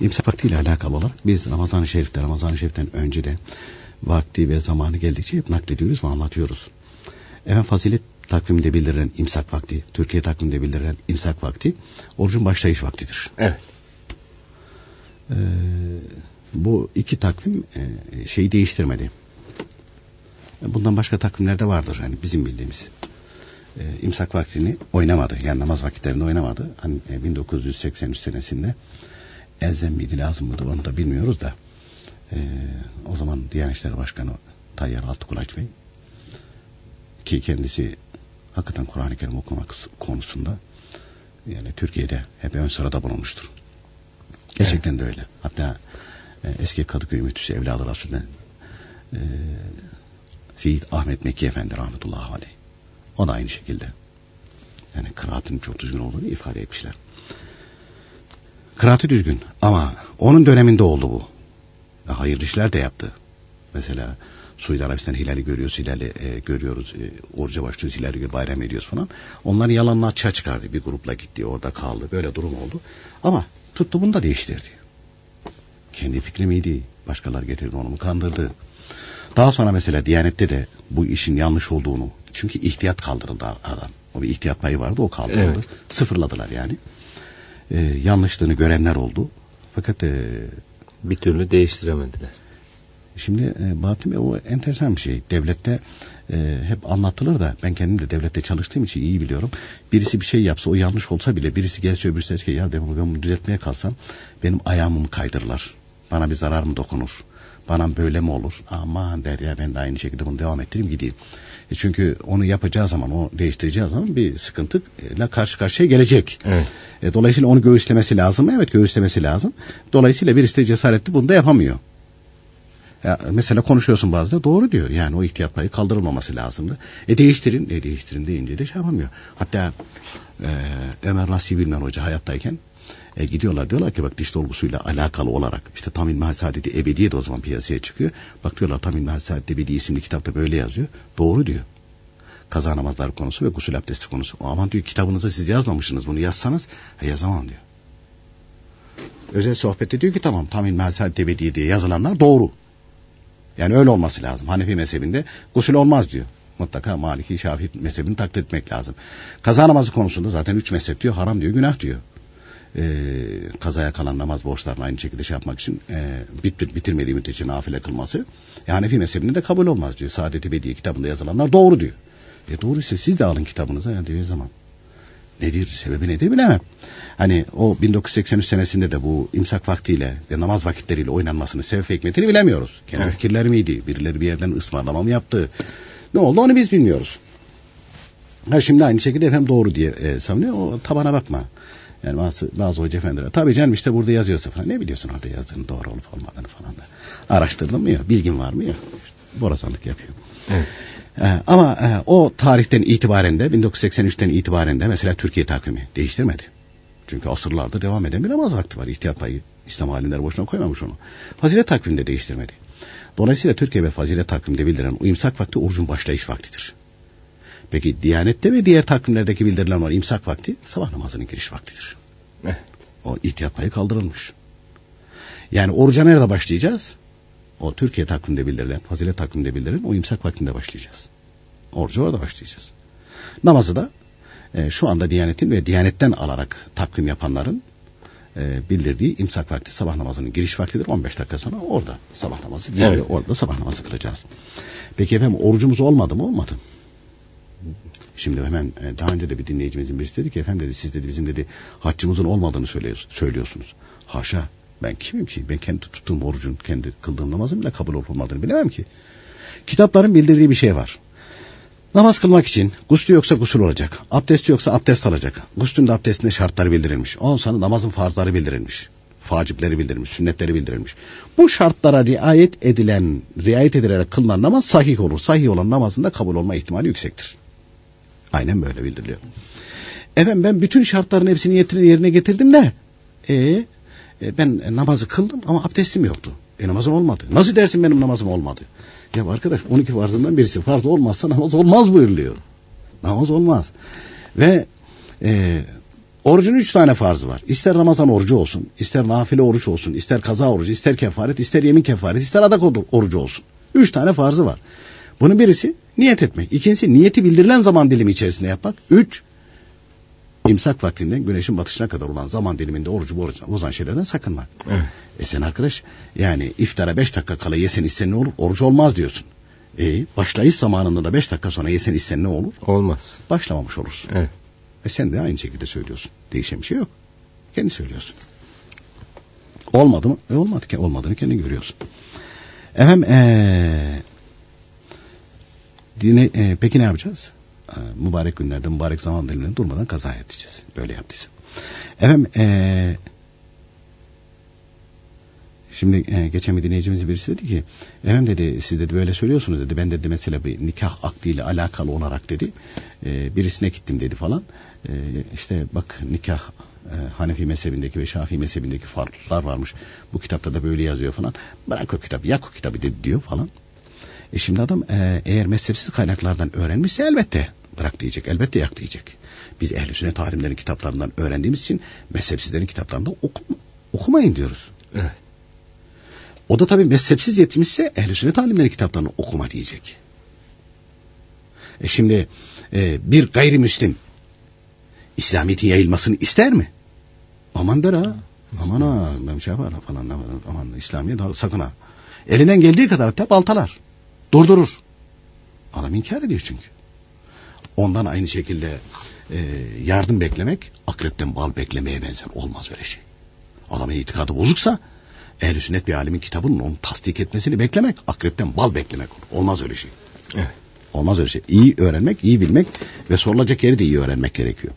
İmsak vaktiyle alakalı olarak biz Ramazan-ı Şerif'te, Ramazan-ı Şerif'ten önce de vakti ve zamanı geldikçe hep naklediyoruz ve anlatıyoruz. Efendim fazilet takvimde bildirilen imsak vakti, Türkiye takvimde bildirilen imsak vakti orucun başlayış vaktidir. Evet. Ee, bu iki takvim e, şeyi değiştirmedi. Bundan başka takvimlerde vardır hani bizim bildiğimiz. Ee, imsak vaktini oynamadı. Yani namaz vakitlerinde oynamadı. Hani e, 1983 senesinde elzem miydi lazım mıydı onu da bilmiyoruz da. E, o zaman Diyanet İşleri Başkanı Tayyar Altıkulaç Bey ki kendisi hakikaten Kur'an-ı Kerim okumak konusunda yani Türkiye'de hep ön sırada bulunmuştur. Gerçekten evet. de öyle. Hatta e, eski Kadıköy müftüsü evladı Resulü'nden e, Seyyid Ahmet Mekki Efendi rahmetullahi aleyh. O da aynı şekilde. Yani kıraatın çok düzgün olduğunu ifade etmişler. Kıraatı düzgün ama onun döneminde oldu bu. Ve hayırlı işler de yaptı. Mesela Suudi Arabistan hilali görüyoruz, hilali e, görüyoruz, e, oruca başlıyoruz, hilali bayram ediyoruz falan. Onlar yalanla açığa çıkardı. Bir grupla gitti, orada kaldı. Böyle durum oldu. Ama tuttu bunu da değiştirdi. Kendi fikri miydi? Başkalar getirdi onu mu kandırdı? Daha sonra mesela Diyanet'te de bu işin yanlış olduğunu, çünkü ihtiyat kaldırıldı adam. O bir ihtiyat payı vardı, o kaldırıldı. Evet. Sıfırladılar yani. Ee, yanlışlığını görenler oldu. Fakat e, bir türlü değiştiremediler. Şimdi e, Bahattin Bey o enteresan bir şey. Devlette e, hep anlatılır da ben kendim de devlette çalıştığım için iyi biliyorum. Birisi bir şey yapsa o yanlış olsa bile birisi gelse öbürsü der ki ya ben bunu düzeltmeye kalsam benim ayağımı kaydırırlar. Bana bir zarar mı dokunur? Bana böyle mi olur? Aman der ya ben de aynı şekilde bunu devam ettireyim gideyim. E çünkü onu yapacağı zaman, o değiştireceği zaman bir sıkıntıyla karşı karşıya gelecek. Evet. E, dolayısıyla onu göğüslemesi lazım mı? Evet göğüslemesi lazım. Dolayısıyla birisi de cesaretli bunu da yapamıyor. Ya mesela konuşuyorsun bazıları doğru diyor. Yani o ihtiyat payı kaldırılmaması lazımdı. E değiştirin, e değiştirin deyince de şey yapamıyor. Hatta e, Ömer Nasi Bilmen Hoca hayattayken e, gidiyorlar diyorlar ki bak diş dolgusuyla alakalı olarak işte Tam İlmihal Saadeti Ebediye de o zaman piyasaya çıkıyor. Bak diyorlar Tam İlmihal Saadeti Ebediye isimli kitapta böyle yazıyor. Doğru diyor. Kaza namazları konusu ve gusül abdesti konusu. O aman diyor kitabınıza siz yazmamışsınız bunu yazsanız ha, yazamam diyor. Özel sohbette diyor ki tamam Tam İlmihal Saadeti Ebediye diye yazılanlar doğru. Yani öyle olması lazım. Hanefi mezhebinde gusül olmaz diyor. Mutlaka Maliki Şafii mezhebini taklit etmek lazım. Kaza namazı konusunda zaten üç mezhep diyor haram diyor günah diyor. Ee, kazaya kalan namaz borçlarını aynı şekilde şey yapmak için e, bitir, bitirmediği müddetçe nafile kılması e, Hanefi mezhebinde de kabul olmaz diyor. Saadet-i Bediye kitabında yazılanlar doğru diyor. E doğruysa siz de alın kitabınıza yani diyor zaman. Nedir sebebi nedir bilemem. Hani o 1983 senesinde de bu imsak vaktiyle ve namaz vakitleriyle oynanmasını sebep hikmetini bilemiyoruz. Kendi evet. fikirler miydi? Birileri bir yerden ısmarlama mı yaptı? Ne oldu onu biz bilmiyoruz. Ha şimdi aynı şekilde efendim doğru diye e, savunuyor. O tabana bakma. Yani bazı, bazı hoca efendiler. Tabii canım işte burada yazıyorsa falan. Ne biliyorsun orada yazdığını doğru olup olmadığını falan da. Araştırdın mı ya? Bilgin var mı ya? İşte borazanlık yapıyor. Evet. Ee, ama e, o tarihten itibaren de 1983'ten itibaren de mesela Türkiye takvimi değiştirmedi. Çünkü asırlardır devam eden bir namaz vakti var. İhtiyat payı İslam alimleri boşuna koymamış onu. Fazilet takviminde değiştirmedi. Dolayısıyla Türkiye ve fazilet takvimde bildirilen o imsak vakti orucun başlayış vaktidir. Peki Diyanet'te ve diğer takvimlerdeki bildirilen var imsak vakti sabah namazının giriş vaktidir. Eh. O ihtiyat payı kaldırılmış. Yani oruca nerede başlayacağız? O Türkiye takvimde bildirilen, fazilet takvimde bildirilen o imsak vaktinde başlayacağız. Orucu orada başlayacağız. Namazı da e, şu anda Diyanet'in ve Diyanet'ten alarak takvim yapanların e, bildirdiği imsak vakti sabah namazının giriş vaktidir. 15 dakika sonra orada sabah namazı. Evet. Orada sabah namazı kılacağız. Peki efendim orucumuz olmadı mı? Olmadı. Şimdi hemen e, daha önce de bir dinleyicimizin birisi dedi ki efendim dedi siz dedi bizim dedi haccımızın olmadığını söylüyorsunuz. Haşa ben kimim ki? Ben kendi tuttuğum orucun, kendi kıldığım namazın bile kabul olup olmadığını bilemem ki. Kitapların bildirdiği bir şey var. Namaz kılmak için guslü yoksa gusül olacak. Abdesti yoksa abdest alacak. Guslün de abdestinde şartları bildirilmiş. Ondan sonra namazın farzları bildirilmiş. Facipleri bildirilmiş, sünnetleri bildirilmiş. Bu şartlara riayet edilen, riayet edilerek kılınan namaz sahih olur. Sahih olan namazın da kabul olma ihtimali yüksektir. Aynen böyle bildiriliyor. Efendim ben bütün şartların hepsini yerine getirdim ne? E, e, ben namazı kıldım ama abdestim yoktu. E namazım olmadı. Nasıl dersin benim namazım olmadı? Ya arkadaş 12 farzından birisi farz olmazsa namaz olmaz buyuruluyor. Namaz olmaz. Ve e, Orucun üç tane farzı var. İster Ramazan orucu olsun, ister nafile oruç olsun, ister kaza orucu, ister kefaret, ister yemin kefaret, ister adak orucu olsun. Üç tane farzı var. Bunun birisi niyet etmek. İkincisi niyeti bildirilen zaman dilimi içerisinde yapmak. Üç, imsak vaktinden güneşin batışına kadar olan zaman diliminde orucu bozan şeylerden sakınmak. Evet. E sen arkadaş yani iftara beş dakika kala yesen içsen ne olur? Oruç olmaz diyorsun. E, başlayış zamanında da beş dakika sonra yesen içsen ne olur? Olmaz. Başlamamış olursun. Evet. E sen de aynı şekilde söylüyorsun. Değişen bir şey yok. Kendi söylüyorsun. Olmadı mı? E olmadı. Olmadığını kendi görüyorsun. Efendim ee, dine, e, peki ne yapacağız? E, mübarek günlerde, mübarek zaman dilimlerinde durmadan kaza edeceğiz. Böyle yaptıysa. Efendim e, Şimdi e, geçen bir dinleyicimiz birisi dedi ki efendim dedi siz dedi böyle söylüyorsunuz dedi ben dedi mesela bir nikah akdiyle alakalı olarak dedi e, birisine gittim dedi falan e, işte bak nikah e, Hanefi mezhebindeki ve Şafii mezhebindeki farklar varmış bu kitapta da böyle yazıyor falan bırak o kitabı yak o kitabı dedi diyor falan e şimdi adam e, eğer mezhepsiz kaynaklardan öğrenmişse elbette bırak diyecek elbette yak diyecek biz ehl-i sünnet alimlerin kitaplarından öğrendiğimiz için mezhepsizlerin kitaplarında okum, okumayın diyoruz evet o da tabii mezhepsiz yetmişse ehl-i sünnet alimleri kitaplarını okuma diyecek. E şimdi e, bir gayrimüslim İslamiyet'in yayılmasını ister mi? Aman der ha. Aman ha ben şey yapar falan aman İslamiyet sakın ha. Elinden geldiği kadar hatta baltalar. Durdurur. Adam inkar ediyor çünkü. Ondan aynı şekilde e, yardım beklemek akrepten bal beklemeye benzer. Olmaz öyle şey. Adamın itikadı bozuksa ehl sünnet bir alimin kitabının onu tasdik etmesini beklemek, akrepten bal beklemek olur. Olmaz öyle şey. Evet. Olmaz öyle şey. İyi öğrenmek, iyi bilmek ve sorulacak yeri de iyi öğrenmek gerekiyor.